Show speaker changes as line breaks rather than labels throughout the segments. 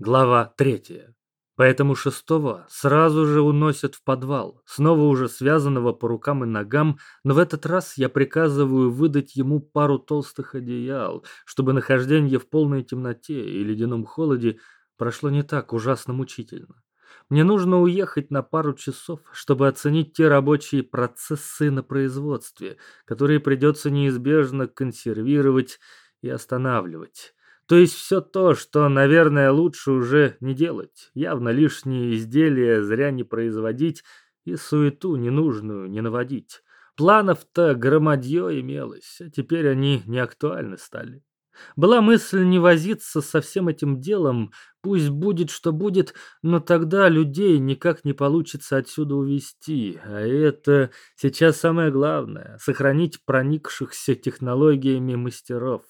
Глава третья. Поэтому шестого сразу же уносят в подвал, снова уже связанного по рукам и ногам, но в этот раз я приказываю выдать ему пару толстых одеял, чтобы нахождение в полной темноте и ледяном холоде прошло не так ужасно мучительно. Мне нужно уехать на пару часов, чтобы оценить те рабочие процессы на производстве, которые придется неизбежно консервировать и останавливать. То есть все то, что, наверное, лучше уже не делать. Явно лишние изделия зря не производить и суету ненужную не наводить. Планов-то громадье имелось, а теперь они не актуальны стали. Была мысль не возиться со всем этим делом, пусть будет, что будет, но тогда людей никак не получится отсюда увести. А это сейчас самое главное — сохранить проникшихся технологиями мастеров.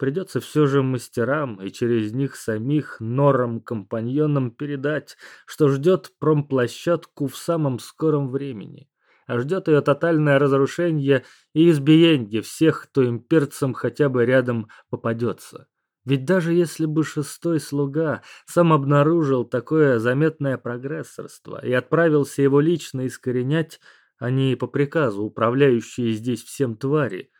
Придется все же мастерам и через них самих норам-компаньонам передать, что ждет промплощадку в самом скором времени. А ждет ее тотальное разрушение и избиение всех, кто имперцам хотя бы рядом попадется. Ведь даже если бы шестой слуга сам обнаружил такое заметное прогрессорство и отправился его лично искоренять, а не по приказу управляющие здесь всем твари,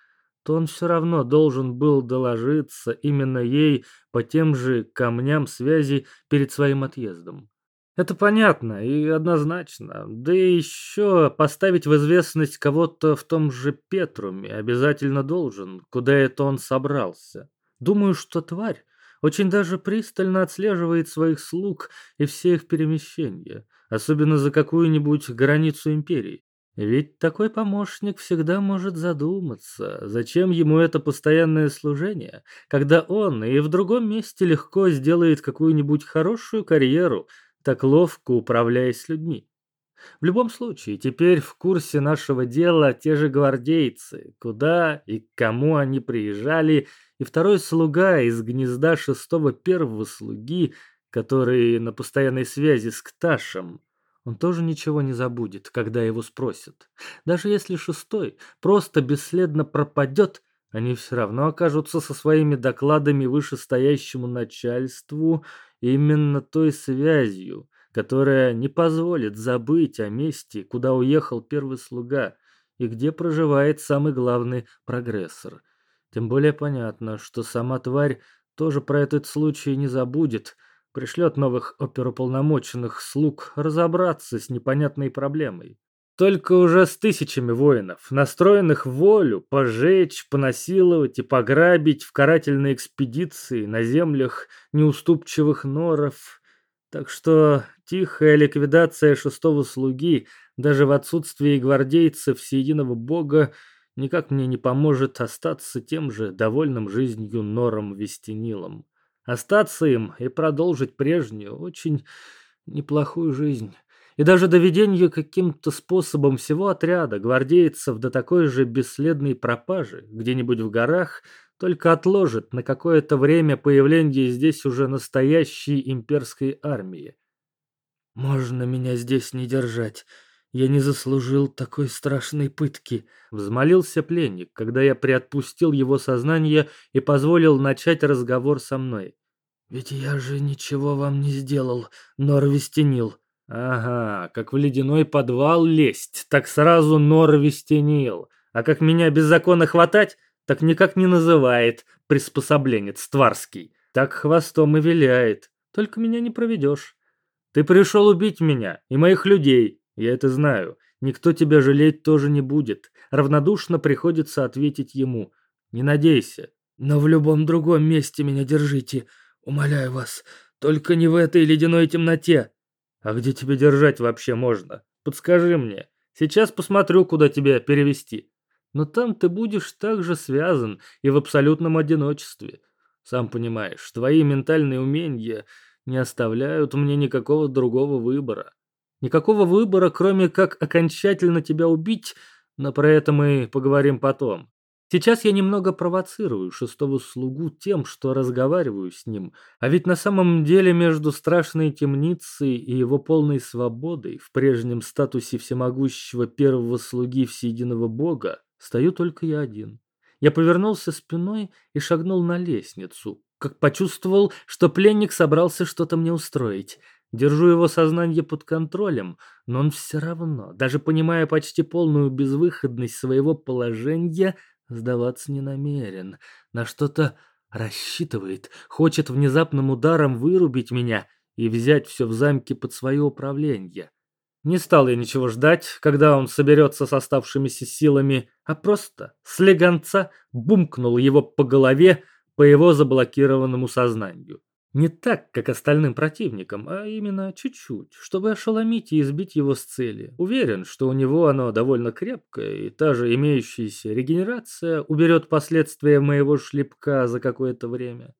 то он все равно должен был доложиться именно ей по тем же камням связи перед своим отъездом. Это понятно и однозначно. Да и еще поставить в известность кого-то в том же Петруме обязательно должен, куда это он собрался. Думаю, что тварь очень даже пристально отслеживает своих слуг и все их перемещения, особенно за какую-нибудь границу империи. Ведь такой помощник всегда может задуматься, зачем ему это постоянное служение, когда он и в другом месте легко сделает какую-нибудь хорошую карьеру, так ловко управляясь людьми. В любом случае, теперь в курсе нашего дела те же гвардейцы, куда и к кому они приезжали, и второй слуга из гнезда шестого первого слуги, который на постоянной связи с Кташем, он тоже ничего не забудет, когда его спросят. Даже если шестой просто бесследно пропадет, они все равно окажутся со своими докладами вышестоящему начальству именно той связью, которая не позволит забыть о месте, куда уехал первый слуга и где проживает самый главный прогрессор. Тем более понятно, что сама тварь тоже про этот случай не забудет – пришлет новых оперуполномоченных слуг разобраться с непонятной проблемой. Только уже с тысячами воинов, настроенных волю пожечь, понасиловать и пограбить в карательной экспедиции на землях неуступчивых норов. Так что тихая ликвидация шестого слуги, даже в отсутствии гвардейцев всеединого бога, никак мне не поможет остаться тем же довольным жизнью нором Вестенилом остаться им и продолжить прежнюю, очень неплохую жизнь. И даже доведение каким-то способом всего отряда гвардейцев до такой же бесследной пропажи где-нибудь в горах только отложит на какое-то время появление здесь уже настоящей имперской армии. «Можно меня здесь не держать», я не заслужил такой страшной пытки, взмолился пленник, когда я приотпустил его сознание и позволил начать разговор со мной. Ведь я же ничего вам не сделал, Норвестенил. Ага, как в ледяной подвал лезть, так сразу Норвестенил. А как меня без закона хватать, так никак не называет приспособленец Тварский. Так хвостом и виляет. Только меня не проведешь. Ты пришел убить меня и моих людей, я это знаю. Никто тебя жалеть тоже не будет. Равнодушно приходится ответить ему. Не надейся. Но в любом другом месте меня держите. Умоляю вас. Только не в этой ледяной темноте. А где тебя держать вообще можно? Подскажи мне. Сейчас посмотрю, куда тебя перевести. Но там ты будешь также связан и в абсолютном одиночестве. Сам понимаешь, твои ментальные умения не оставляют мне никакого другого выбора. Никакого выбора, кроме как окончательно тебя убить, но про это мы поговорим потом. Сейчас я немного провоцирую шестого слугу тем, что разговариваю с ним, а ведь на самом деле между страшной темницей и его полной свободой в прежнем статусе всемогущего первого слуги всеединого бога стою только я один. Я повернулся спиной и шагнул на лестницу, как почувствовал, что пленник собрался что-то мне устроить. Держу его сознание под контролем, но он все равно, даже понимая почти полную безвыходность своего положения, сдаваться не намерен. На что-то рассчитывает, хочет внезапным ударом вырубить меня и взять все в замке под свое управление. Не стал я ничего ждать, когда он соберется с оставшимися силами, а просто слегонца бумкнул его по голове по его заблокированному сознанию. Не так, как остальным противникам, а именно чуть-чуть, чтобы ошеломить и избить его с цели. Уверен, что у него оно довольно крепкое, и та же имеющаяся регенерация уберет последствия моего шлепка за какое-то время.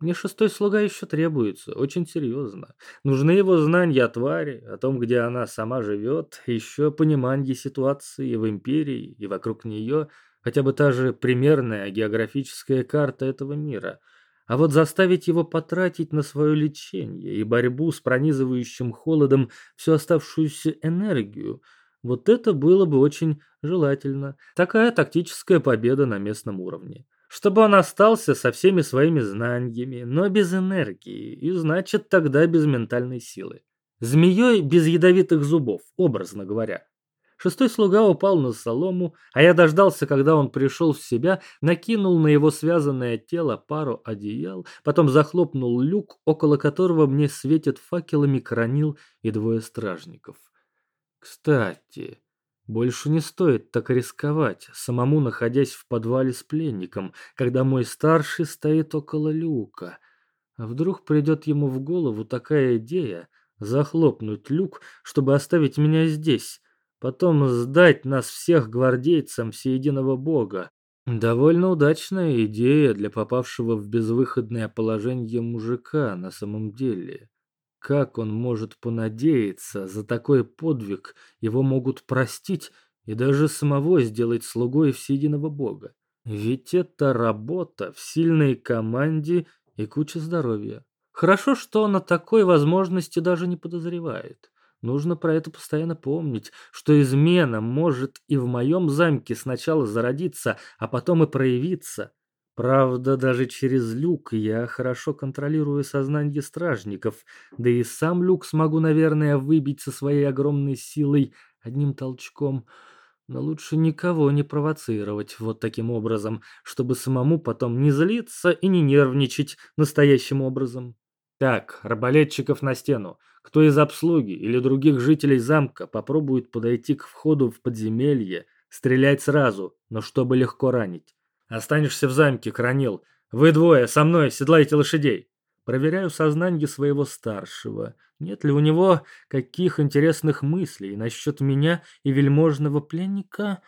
Мне шестой слуга еще требуется, очень серьезно. Нужны его знания о твари, о том, где она сама живет, еще понимание ситуации в империи и вокруг нее, хотя бы та же примерная географическая карта этого мира – а вот заставить его потратить на свое лечение и борьбу с пронизывающим холодом всю оставшуюся энергию, вот это было бы очень желательно. Такая тактическая победа на местном уровне. Чтобы он остался со всеми своими знаниями, но без энергии, и значит тогда без ментальной силы. Змеей без ядовитых зубов, образно говоря. Шестой слуга упал на солому, а я дождался, когда он пришел в себя, накинул на его связанное тело пару одеял, потом захлопнул люк, около которого мне светят факелами кранил и двое стражников. Кстати, больше не стоит так рисковать, самому находясь в подвале с пленником, когда мой старший стоит около люка. А вдруг придет ему в голову такая идея захлопнуть люк, чтобы оставить меня здесь, потом сдать нас всех гвардейцам всеединого бога. Довольно удачная идея для попавшего в безвыходное положение мужика на самом деле. Как он может понадеяться, за такой подвиг его могут простить и даже самого сделать слугой всеединого бога? Ведь это работа в сильной команде и куча здоровья. Хорошо, что он о такой возможности даже не подозревает. Нужно про это постоянно помнить, что измена может и в моем замке сначала зародиться, а потом и проявиться. Правда, даже через люк я хорошо контролирую сознание стражников, да и сам люк смогу, наверное, выбить со своей огромной силой одним толчком. Но лучше никого не провоцировать вот таким образом, чтобы самому потом не злиться и не нервничать настоящим образом. Так, арбалетчиков на стену. Кто из обслуги или других жителей замка попробует подойти к входу в подземелье, стрелять сразу, но чтобы легко ранить. Останешься в замке, Кранил. Вы двое, со мной, седлайте лошадей. Проверяю сознание своего старшего. Нет ли у него каких интересных мыслей насчет меня и вельможного пленника?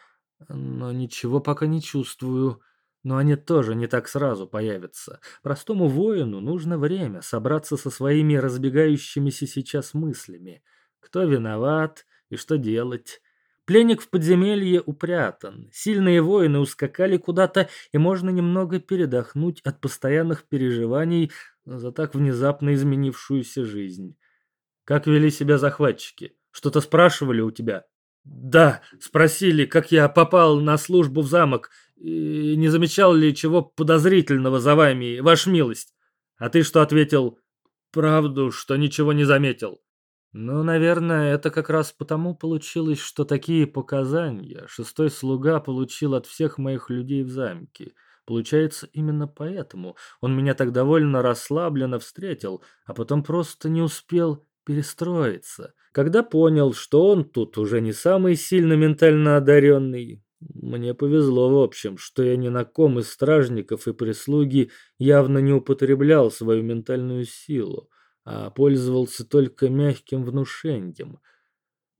Но ничего пока не чувствую. Но они тоже не так сразу появятся. Простому воину нужно время собраться со своими разбегающимися сейчас мыслями. Кто виноват и что делать? Пленник в подземелье упрятан. Сильные воины ускакали куда-то, и можно немного передохнуть от постоянных переживаний за так внезапно изменившуюся жизнь. Как вели себя захватчики? Что-то спрашивали у тебя? Да, спросили, как я попал на службу в замок и не замечал ли чего подозрительного за вами, ваш милость? А ты что ответил? Правду, что ничего не заметил. Ну, наверное, это как раз потому получилось, что такие показания шестой слуга получил от всех моих людей в замке. Получается, именно поэтому он меня так довольно расслабленно встретил, а потом просто не успел перестроиться. Когда понял, что он тут уже не самый сильно ментально одаренный, мне повезло, в общем, что я ни на ком из стражников и прислуги явно не употреблял свою ментальную силу, а пользовался только мягким внушением.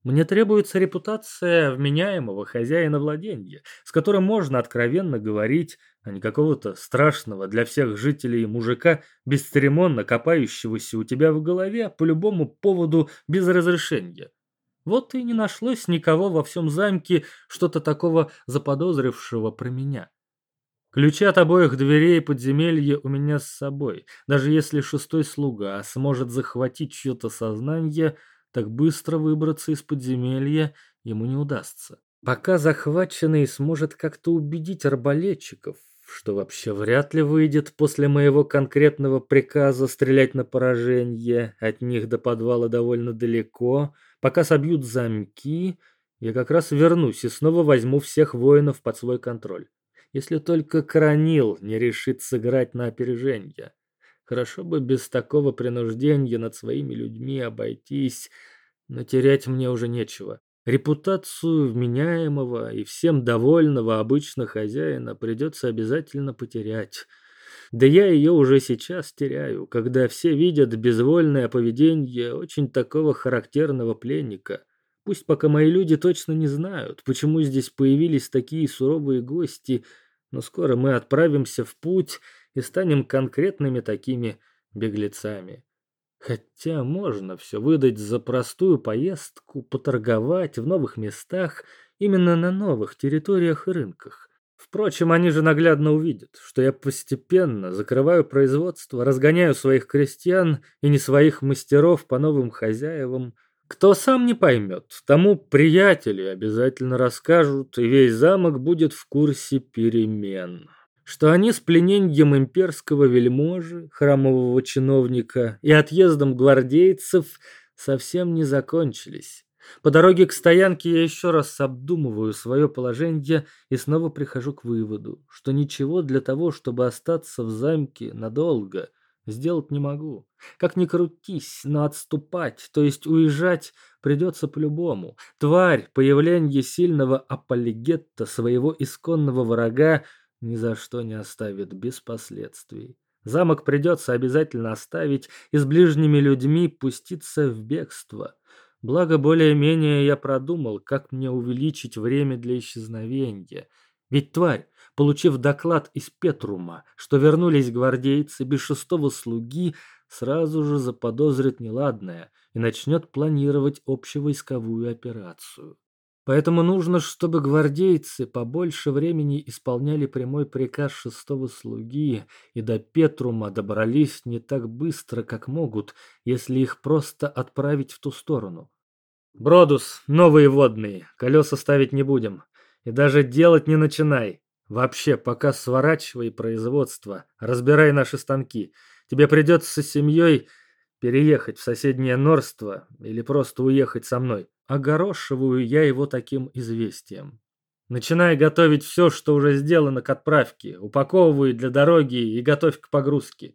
Мне требуется репутация вменяемого хозяина владения, с которым можно откровенно говорить, а не какого-то страшного для всех жителей мужика, бесцеремонно копающегося у тебя в голове по любому поводу без разрешения. Вот и не нашлось никого во всем замке что-то такого заподозрившего про меня. Ключи от обоих дверей подземелья у меня с собой. Даже если шестой слуга сможет захватить чье-то сознание, так быстро выбраться из подземелья ему не удастся. Пока захваченный сможет как-то убедить арбалетчиков, что вообще вряд ли выйдет после моего конкретного приказа стрелять на поражение. От них до подвала довольно далеко. Пока собьют замки, я как раз вернусь и снова возьму всех воинов под свой контроль. Если только Коронил не решит сыграть на опережение. Хорошо бы без такого принуждения над своими людьми обойтись, но терять мне уже нечего. Репутацию вменяемого и всем довольного обычно хозяина придется обязательно потерять. Да я ее уже сейчас теряю, когда все видят безвольное поведение очень такого характерного пленника. Пусть пока мои люди точно не знают, почему здесь появились такие суровые гости, но скоро мы отправимся в путь и станем конкретными такими беглецами. Хотя можно все выдать за простую поездку, поторговать в новых местах, именно на новых территориях и рынках. Впрочем, они же наглядно увидят, что я постепенно закрываю производство, разгоняю своих крестьян и не своих мастеров по новым хозяевам. Кто сам не поймет, тому приятели обязательно расскажут, и весь замок будет в курсе перемен что они с пленением имперского вельможи, храмового чиновника и отъездом гвардейцев совсем не закончились. По дороге к стоянке я еще раз обдумываю свое положение и снова прихожу к выводу, что ничего для того, чтобы остаться в замке надолго, сделать не могу. Как ни крутись, но отступать, то есть уезжать, придется по-любому. Тварь, появление сильного апологетта своего исконного врага ни за что не оставит без последствий. Замок придется обязательно оставить и с ближними людьми пуститься в бегство. Благо, более-менее я продумал, как мне увеличить время для исчезновения. Ведь тварь, получив доклад из Петрума, что вернулись гвардейцы без шестого слуги, сразу же заподозрит неладное и начнет планировать общевойсковую операцию. Поэтому нужно, чтобы гвардейцы побольше времени исполняли прямой приказ шестого слуги и до Петрума добрались не так быстро, как могут, если их просто отправить в ту сторону. Бродус, новые водные, колеса ставить не будем. И даже делать не начинай. Вообще, пока сворачивай производство, разбирай наши станки. Тебе придется с семьей переехать в соседнее Норство или просто уехать со мной. Огорошиваю я его таким известием. Начинай готовить все, что уже сделано к отправке, упаковывай для дороги и готовь к погрузке.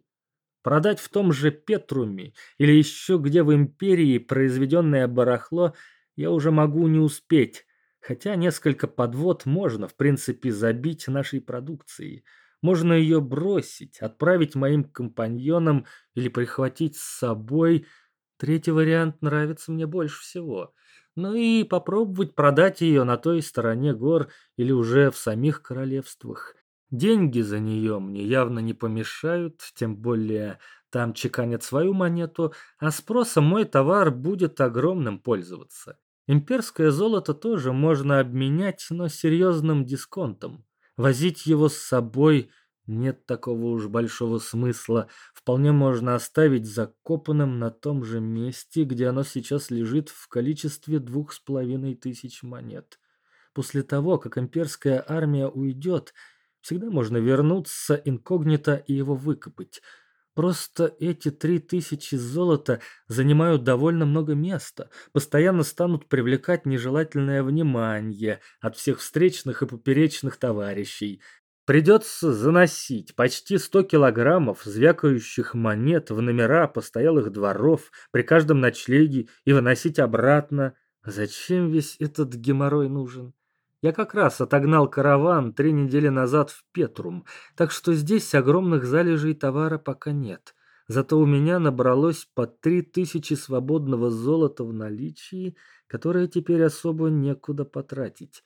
Продать в том же Петруме или еще где в империи произведенное барахло я уже могу не успеть, хотя несколько подвод можно, в принципе, забить нашей продукцией. Можно ее бросить, отправить моим компаньонам или прихватить с собой. Третий вариант нравится мне больше всего ну и попробовать продать ее на той стороне гор или уже в самих королевствах. Деньги за нее мне явно не помешают, тем более там чеканят свою монету, а спросом мой товар будет огромным пользоваться. Имперское золото тоже можно обменять, но серьезным дисконтом. Возить его с собой – нет такого уж большого смысла. Вполне можно оставить закопанным на том же месте, где оно сейчас лежит в количестве двух с половиной тысяч монет. После того, как имперская армия уйдет, всегда можно вернуться инкогнито и его выкопать. Просто эти три тысячи золота занимают довольно много места, постоянно станут привлекать нежелательное внимание от всех встречных и поперечных товарищей, Придется заносить почти 100 килограммов звякающих монет в номера постоялых дворов при каждом ночлеге и выносить обратно. Зачем весь этот геморрой нужен? Я как раз отогнал караван три недели назад в Петрум, так что здесь огромных залежей товара пока нет. Зато у меня набралось по три тысячи свободного золота в наличии, которое теперь особо некуда потратить.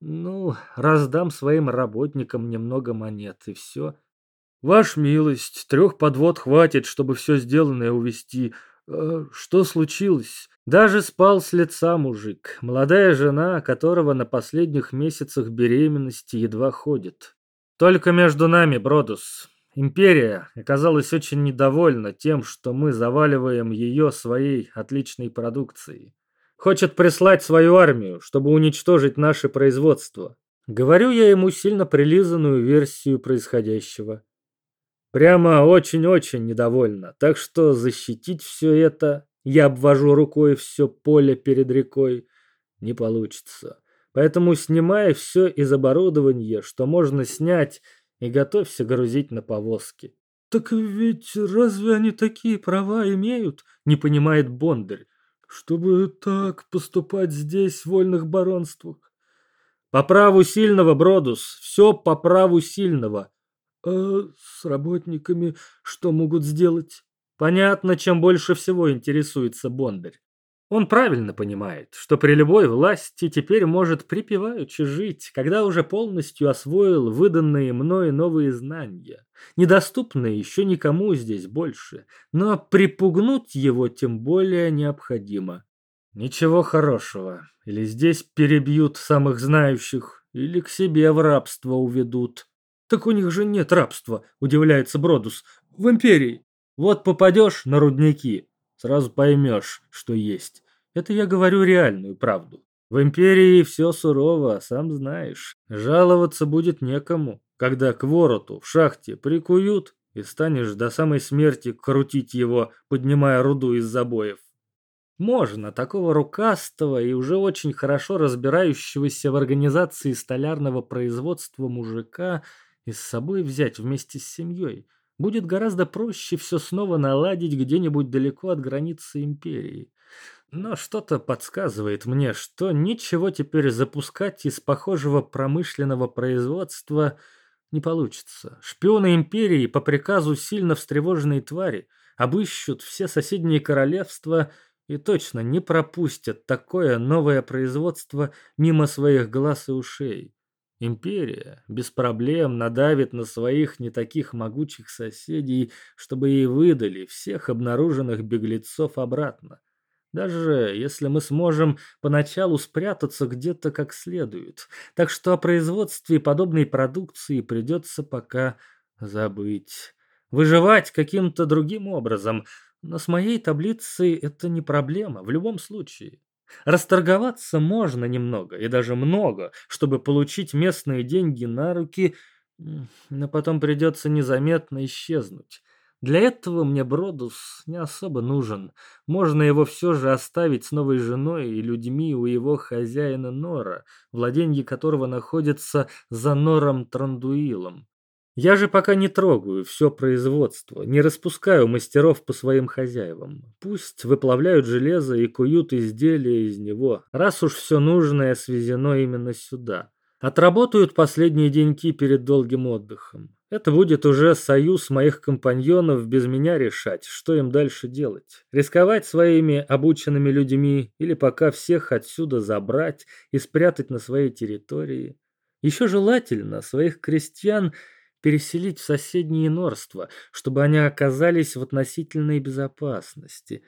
Ну, раздам своим работникам немного монет, и все. Ваш милость, трех подвод хватит, чтобы все сделанное увести. Э, что случилось? Даже спал с лица мужик, молодая жена, которого на последних месяцах беременности едва ходит. Только между нами, Бродус. Империя оказалась очень недовольна тем, что мы заваливаем ее своей отличной продукцией. Хочет прислать свою армию, чтобы уничтожить наше производство. Говорю я ему сильно прилизанную версию происходящего. Прямо очень-очень недовольна, так что защитить все это, я обвожу рукой все поле перед рекой, не получится. Поэтому снимай все из оборудования, что можно снять, и готовься грузить на повозки. «Так ведь разве они такие права имеют?» — не понимает Бондарь. «Чтобы так поступать здесь, в вольных баронствах?» «По праву сильного, Бродус, все по праву сильного». «А с работниками что могут сделать?» Понятно, чем больше всего интересуется Бондарь. Он правильно понимает, что при любой власти теперь может припеваючи жить, когда уже полностью освоил выданные мной новые знания, недоступные еще никому здесь больше, но припугнуть его тем более необходимо. Ничего хорошего. Или здесь перебьют самых знающих, или к себе в рабство уведут. Так у них же нет рабства, удивляется Бродус. В империи. Вот попадешь на рудники, Сразу поймешь, что есть. Это я говорю реальную правду. В империи все сурово, сам знаешь. Жаловаться будет некому, когда к вороту в шахте прикуют, и станешь до самой смерти крутить его, поднимая руду из забоев. Можно такого рукастого и уже очень хорошо разбирающегося в организации столярного производства мужика и с собой взять вместе с семьей – будет гораздо проще все снова наладить где-нибудь далеко от границы империи. Но что-то подсказывает мне, что ничего теперь запускать из похожего промышленного производства не получится. Шпионы империи по приказу сильно встревоженной твари обыщут все соседние королевства и точно не пропустят такое новое производство мимо своих глаз и ушей. Империя без проблем надавит на своих не таких могучих соседей, чтобы ей выдали всех обнаруженных беглецов обратно. Даже если мы сможем поначалу спрятаться где-то как следует. Так что о производстве подобной продукции придется пока забыть. Выживать каким-то другим образом. Но с моей таблицей это не проблема в любом случае. Расторговаться можно немного, и даже много, чтобы получить местные деньги на руки, но потом придется незаметно исчезнуть. Для этого мне Бродус не особо нужен. Можно его все же оставить с новой женой и людьми у его хозяина Нора, владенье которого находится за Нором Трандуилом. Я же пока не трогаю все производство, не распускаю мастеров по своим хозяевам. Пусть выплавляют железо и куют изделия из него, раз уж все нужное свезено именно сюда. Отработают последние деньки перед долгим отдыхом. Это будет уже союз моих компаньонов без меня решать, что им дальше делать. Рисковать своими обученными людьми или пока всех отсюда забрать и спрятать на своей территории. Еще желательно своих крестьян – переселить в соседние норства, чтобы они оказались в относительной безопасности.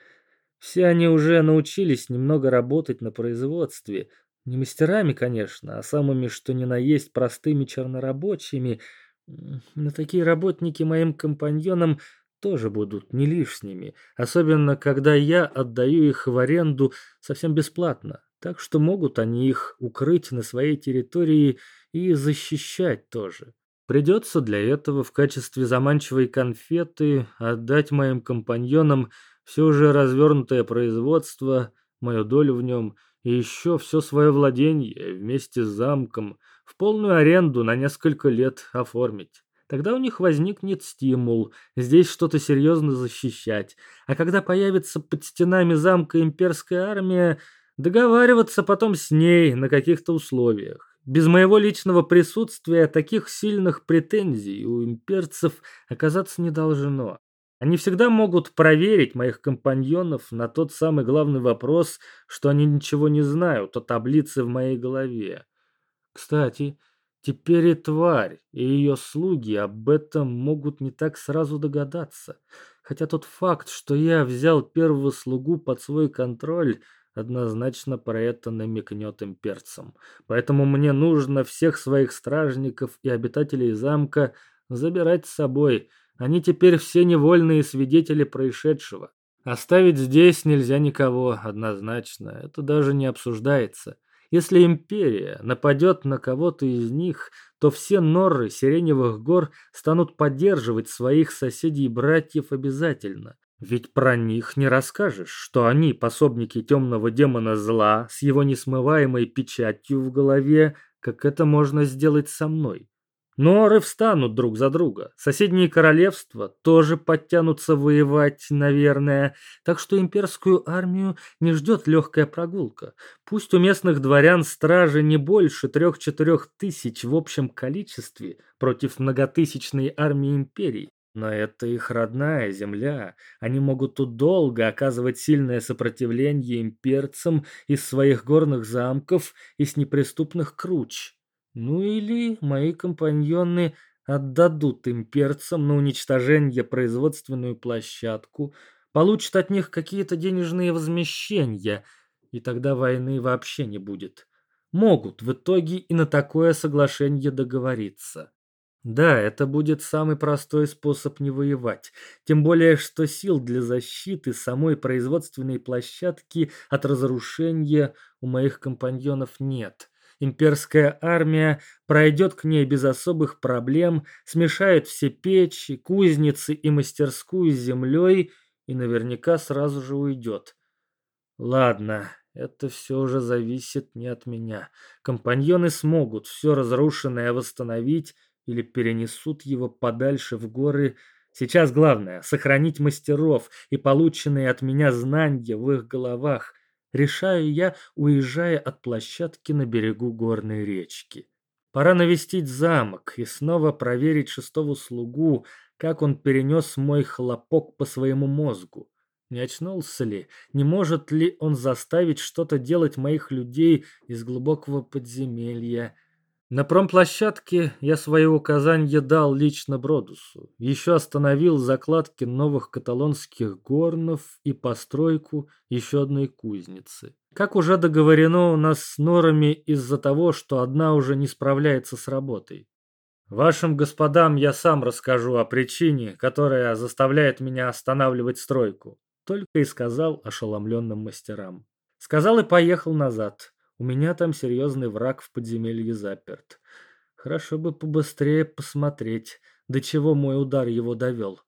Все они уже научились немного работать на производстве. Не мастерами, конечно, а самыми, что ни на есть, простыми чернорабочими. Но такие работники моим компаньонам тоже будут не лишними, особенно когда я отдаю их в аренду совсем бесплатно. Так что могут они их укрыть на своей территории и защищать тоже. Придется для этого в качестве заманчивой конфеты отдать моим компаньонам все уже развернутое производство, мою долю в нем и еще все свое владение вместе с замком в полную аренду на несколько лет оформить. Тогда у них возникнет стимул здесь что-то серьезно защищать, а когда появится под стенами замка имперская армия, договариваться потом с ней на каких-то условиях. Без моего личного присутствия таких сильных претензий у имперцев оказаться не должно. Они всегда могут проверить моих компаньонов на тот самый главный вопрос, что они ничего не знают о таблице в моей голове. Кстати, теперь и тварь, и ее слуги об этом могут не так сразу догадаться. Хотя тот факт, что я взял первого слугу под свой контроль – однозначно про это намекнет имперцам. Поэтому мне нужно всех своих стражников и обитателей замка забирать с собой. Они теперь все невольные свидетели происшедшего. Оставить здесь нельзя никого, однозначно. Это даже не обсуждается. Если империя нападет на кого-то из них, то все норры Сиреневых гор станут поддерживать своих соседей и братьев обязательно. Ведь про них не расскажешь, что они пособники темного демона зла с его несмываемой печатью в голове, как это можно сделать со мной. Норы встанут друг за друга. Соседние королевства тоже подтянутся воевать, наверное. Так что имперскую армию не ждет легкая прогулка. Пусть у местных дворян стражи не больше трех-четырех тысяч в общем количестве против многотысячной армии империи. Но это их родная земля. Они могут тут долго оказывать сильное сопротивление имперцам из своих горных замков и с неприступных круч. Ну или мои компаньоны отдадут имперцам на уничтожение производственную площадку, получат от них какие-то денежные возмещения, и тогда войны вообще не будет. Могут в итоге и на такое соглашение договориться. Да, это будет самый простой способ не воевать, тем более что сил для защиты самой производственной площадки от разрушения у моих компаньонов нет. Имперская армия пройдет к ней без особых проблем, смешает все печи, кузницы и мастерскую с землей и наверняка сразу же уйдет. Ладно, это все уже зависит не от меня. Компаньоны смогут все разрушенное восстановить или перенесут его подальше в горы. Сейчас главное — сохранить мастеров и полученные от меня знания в их головах — решаю я, уезжая от площадки на берегу горной речки. Пора навестить замок и снова проверить шестого слугу, как он перенес мой хлопок по своему мозгу. Не очнулся ли? Не может ли он заставить что-то делать моих людей из глубокого подземелья? На промплощадке я свои указания дал лично Бродусу. Еще остановил закладки новых каталонских горнов и постройку еще одной кузницы. Как уже договорено у нас с норами из-за того, что одна уже не справляется с работой. Вашим господам я сам расскажу о причине, которая заставляет меня останавливать стройку. Только и сказал ошеломленным мастерам. Сказал и поехал назад. У меня там серьезный враг в подземелье заперт. Хорошо бы побыстрее посмотреть, до чего мой удар его довел.